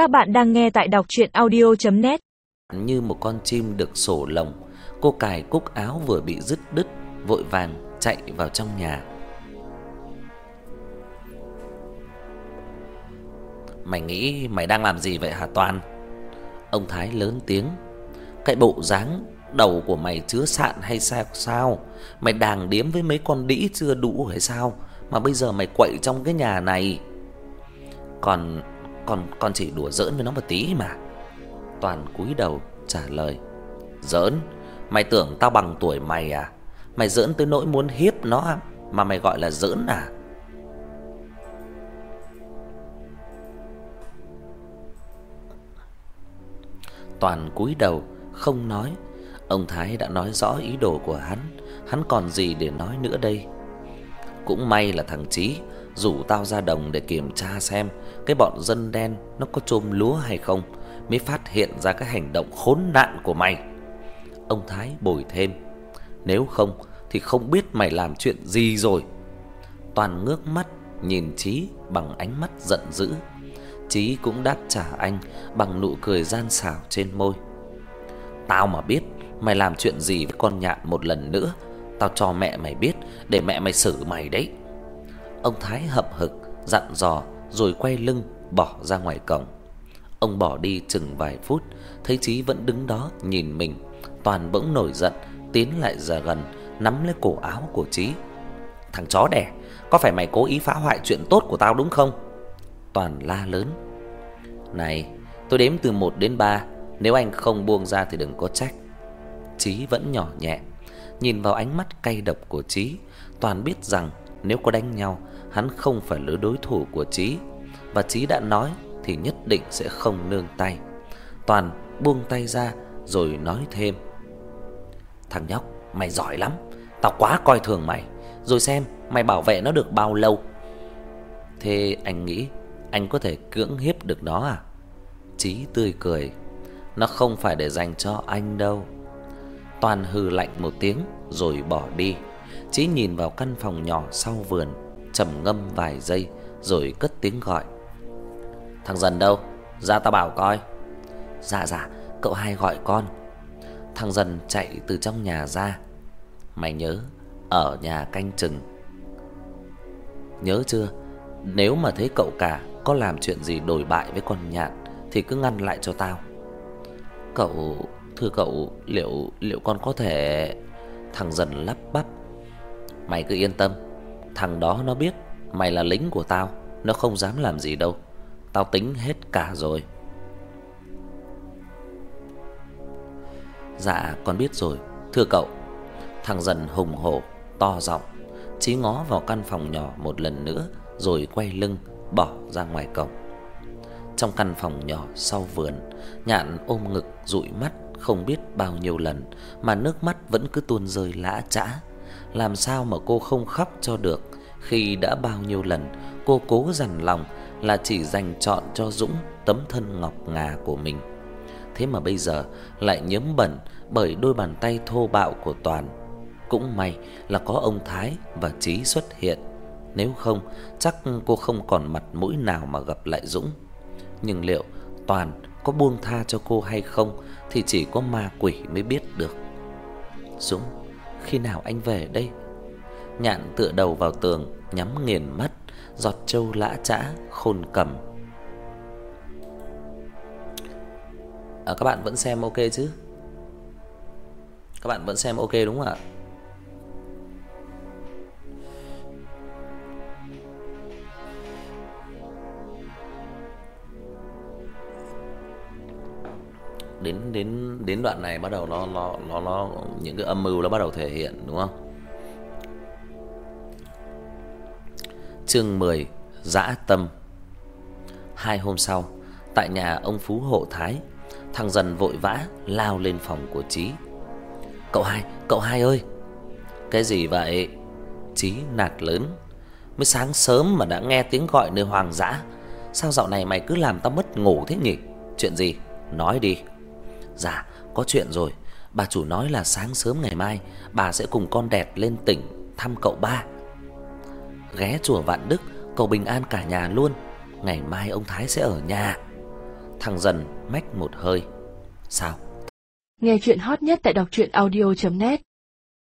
Các bạn đang nghe tại đọc audio net Như một con chim được sổ lồng, cô cài cúc áo vừa bị dứt đứt, vội vàng chạy vào trong nhà. Mày nghĩ mày đang làm gì vậy hả Toàn? Ông Thái lớn tiếng. Cái bộ dáng đầu của mày chứa sạn hay sao sao? Mày đàng điếm với mấy con đĩ chưa đủ hay sao? Mà bây giờ mày quậy trong cái nhà này. Còn con con chỉ đùa giỡn với nó một tí mà. Toàn cúi đầu trả lời. Giỡn? Mày tưởng tao bằng tuổi mày à? Mày giỡn tới nỗi muốn hiếp nó à? mà mày gọi là giỡn à? Toàn cúi đầu không nói. Ông Thái đã nói rõ ý đồ của hắn, hắn còn gì để nói nữa đây. Cũng may là thằng Chí rủ tao ra đồng để kiểm tra xem cái bọn dân đen nó có trôm lúa hay không, mới phát hiện ra cái hành động khốn nạn của mày. Ông Thái bồi thêm, nếu không thì không biết mày làm chuyện gì rồi. Toàn ngước mắt nhìn Chí bằng ánh mắt giận dữ. Chí cũng đáp trả anh bằng nụ cười gian xảo trên môi. Tao mà biết mày làm chuyện gì với con nhạn một lần nữa, tao cho mẹ mày biết để mẹ mày xử mày đấy. Ông Thái hậm hực dặn dò rồi quay lưng bỏ ra ngoài cổng. Ông bỏ đi chừng vài phút, thấy Chí vẫn đứng đó nhìn mình, toàn bỗng nổi giận, tiến lại ra gần, nắm lấy cổ áo của Chí. "Thằng chó đẻ, có phải mày cố ý phá hoại chuyện tốt của tao đúng không?" Toàn la lớn. "Này, tôi đếm từ 1 đến 3, nếu anh không buông ra thì đừng có trách." Chí vẫn nhỏ nhẹ, nhìn vào ánh mắt cay độc của Chí, Toàn biết rằng nếu có đánh nhau, hắn không phải là đối thủ của Chí và Chí đã nói thì nhất định sẽ không nương tay. Toàn buông tay ra rồi nói thêm: "Thằng nhóc, mày giỏi lắm, tao quá coi thường mày, rồi xem mày bảo vệ nó được bao lâu." Thế anh nghĩ anh có thể cưỡng hiếp được nó à? Chí tươi cười, nó không phải để dành cho anh đâu. Toàn hừ lạnh một tiếng rồi bỏ đi. Chí nhìn vào căn phòng nhỏ sau vườn, trầm ngâm vài giây rồi cất tiếng gọi. Thằng dần đâu? Ra tao bảo coi. Dạ dạ, cậu hai gọi con. Thằng dần chạy từ trong nhà ra. Mày nhớ ở nhà canh chừng. Nhớ chưa? Nếu mà thấy cậu cả có làm chuyện gì đổi bại với con nhạn thì cứ ngăn lại cho tao. Cậu, thưa cậu, liệu liệu con có thể Thằng dần lắp bắp Mày cứ yên tâm. Thằng đó nó biết Mày là lính của tao, Nó không dám làm gì đâu. Tao tính hết cả rồi. Dạ con biết rồi. Thưa cậu, Thằng dần hùng hổ, To giọng, Chí ngó vào căn phòng nhỏ một lần nữa, Rồi quay lưng, Bỏ ra ngoài cổng. Trong căn phòng nhỏ sau vườn, Nhạn ôm ngực dụi mắt Không biết bao nhiêu lần, Mà nước mắt vẫn cứ tuôn rơi lã chã làm sao mà cô không khóc cho được khi đã bao nhiêu lần cô cố dằn lòng là chỉ dành chọn cho Dũng tấm thân ngọc ngà của mình. Thế mà bây giờ lại nhấm bẩn bởi đôi bàn tay thô bạo của Toàn. Cũng may là có ông Thái và Chí xuất hiện, nếu không chắc cô không còn mặt mũi nào mà gặp lại Dũng. Nhưng liệu Toàn có buông tha cho cô hay không thì chỉ có ma quỷ mới biết được. Dũng khi nào anh về đây? Nhạn tựa đầu vào tường, nhắm nghiền mắt, giọt trâu lã chã khôn cầm. À, các bạn vẫn xem ok chứ? Các bạn vẫn xem ok đúng không ạ? Đến đến đến đoạn này bắt đầu nó nó nó nó những cái âm mưu nó bắt đầu thể hiện đúng không? Chương 10: Dã tâm. Hai hôm sau, tại nhà ông Phú Hộ Thái, thằng dần vội vã lao lên phòng của Chí. "Cậu hai, cậu hai ơi." "Cái gì vậy?" Chí nạt lớn. "Mới sáng sớm mà đã nghe tiếng gọi nơi hoàng dã, sao dạo này mày cứ làm tao mất ngủ thế nhỉ? Chuyện gì? Nói đi." Dạ, có chuyện rồi. Bà chủ nói là sáng sớm ngày mai bà sẽ cùng con đẹp lên tỉnh thăm cậu ba. Ghé chùa Vạn Đức cầu bình an cả nhà luôn. Ngày mai ông Thái sẽ ở nhà. Thằng dần mách một hơi. Sao? Nghe chuyện hot nhất tại đọc truyện audio net